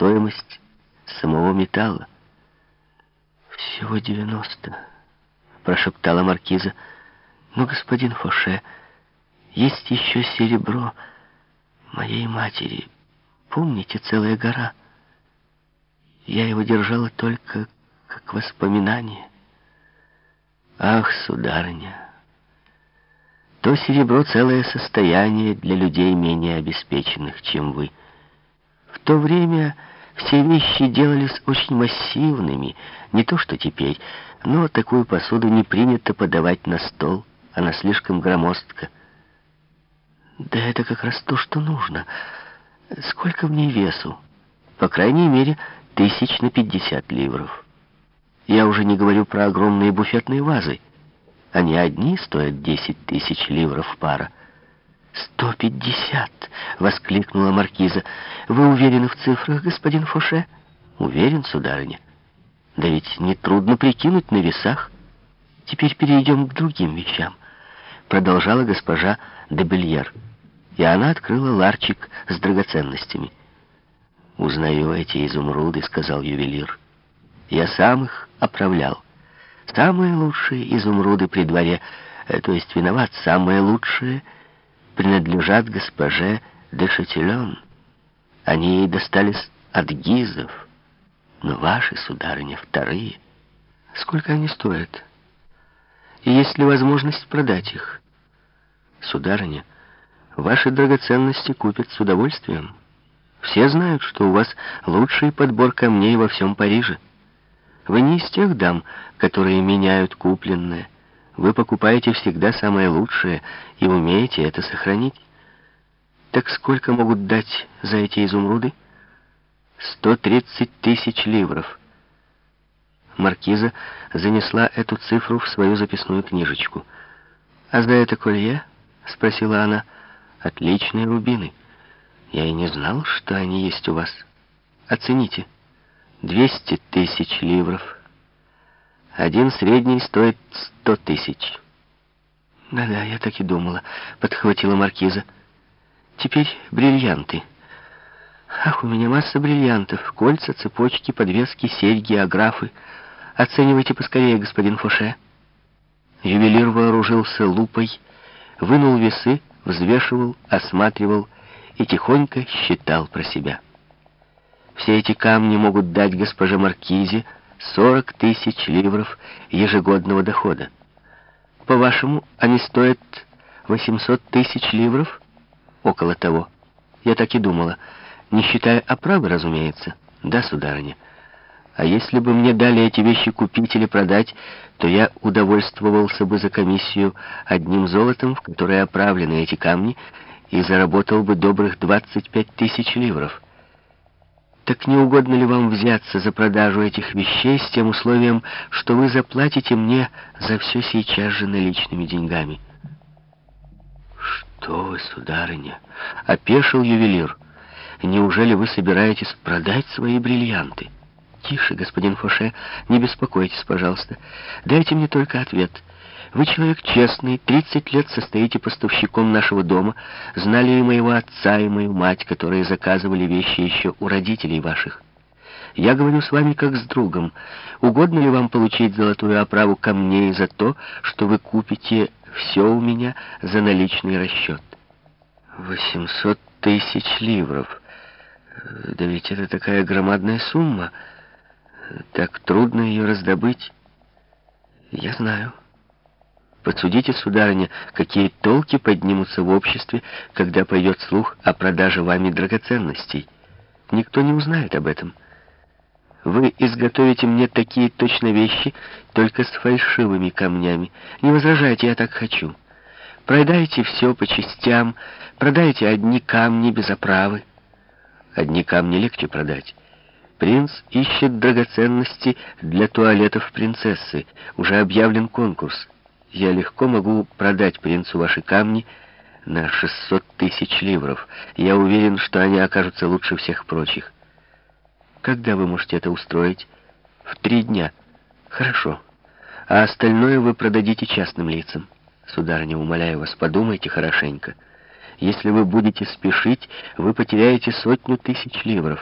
стоимость самого металла. «Всего девяносто», — прошептала маркиза. «Но, господин Фоше, есть еще серебро моей матери. Помните, целая гора? Я его держала только как воспоминание. Ах, сударыня!» то серебро целое состояние для людей менее обеспеченных, чем вы. В то время все вещи делались очень массивными, не то что теперь, но такую посуду не принято подавать на стол, она слишком громоздка. Да это как раз то, что нужно. Сколько в ней весу? По крайней мере, тысяч на пятьдесят ливров. Я уже не говорю про огромные буфетные вазы. Они одни стоят десять тысяч ливров пара. «Сто пятьдесят!» — воскликнула маркиза. «Вы уверены в цифрах, господин Фоше?» «Уверен, сударыня. Да ведь нетрудно прикинуть на весах. Теперь перейдем к другим вещам», — продолжала госпожа де Бельер. И она открыла ларчик с драгоценностями. «Узнаю эти изумруды», — сказал ювелир. «Я сам их оправлял». Самые лучшие изумруды при дворе, э, то есть виноват, самые лучшие принадлежат госпоже де. Они ей достались от гизов, но ваши, сударыня, вторые. Сколько они стоят? И есть ли возможность продать их? Сударыня, ваши драгоценности купят с удовольствием. Все знают, что у вас лучший подбор камней во всем Париже. Вы не из тех дам, которые меняют купленное. Вы покупаете всегда самое лучшее и умеете это сохранить. Так сколько могут дать за эти изумруды? Сто тридцать тысяч ливров. Маркиза занесла эту цифру в свою записную книжечку. «А за это колье?» — спросила она. «Отличные рубины. Я и не знал, что они есть у вас. Оцените». Двести тысяч ливров. Один средний стоит сто тысяч. Да-да, я так и думала, подхватила маркиза. Теперь бриллианты. Ах, у меня масса бриллиантов. Кольца, цепочки, подвески, серьги, аграфы. Оценивайте поскорее, господин Фоше. Ювелир вооружился лупой, вынул весы, взвешивал, осматривал и тихонько считал про себя. Все эти камни могут дать госпоже Маркизе 40 тысяч ливров ежегодного дохода. По-вашему, они стоят 800 тысяч ливров? Около того. Я так и думала. Не считая оправы, разумеется. Да, сударыня. А если бы мне дали эти вещи купить или продать, то я удовольствовался бы за комиссию одним золотом, в которое оправлены эти камни, и заработал бы добрых 25 тысяч ливров. Так не угодно ли вам взяться за продажу этих вещей с тем условием, что вы заплатите мне за все сейчас же наличными деньгами? Что вы, сударыня, опешил ювелир. Неужели вы собираетесь продать свои бриллианты? Тише, господин Фоше, не беспокойтесь, пожалуйста. Дайте мне только ответ — вы человек честный, 30 лет состоите поставщиком нашего дома, знали и моего отца, и мою мать, которые заказывали вещи еще у родителей ваших. Я говорю с вами как с другом. Угодно ли вам получить золотую оправу камней за то, что вы купите все у меня за наличный расчет? 800 тысяч ливров. Да ведь это такая громадная сумма. Так трудно ее раздобыть. Я знаю. Подсудите, сударыня, какие толки поднимутся в обществе, когда пойдет слух о продаже вами драгоценностей. Никто не узнает об этом. Вы изготовите мне такие точно вещи, только с фальшивыми камнями. Не возражайте, я так хочу. Продайте все по частям, продайте одни камни без оправы. Одни камни легче продать. Принц ищет драгоценности для туалетов принцессы. Уже объявлен конкурс я легко могу продать принцу ваши камни на 600 тысяч ливров. Я уверен, что они окажутся лучше всех прочих. Когда вы можете это устроить? В три дня. Хорошо. А остальное вы продадите частным лицам. Сударыня, умоляю вас, подумайте хорошенько. Если вы будете спешить, вы потеряете сотню тысяч ливров.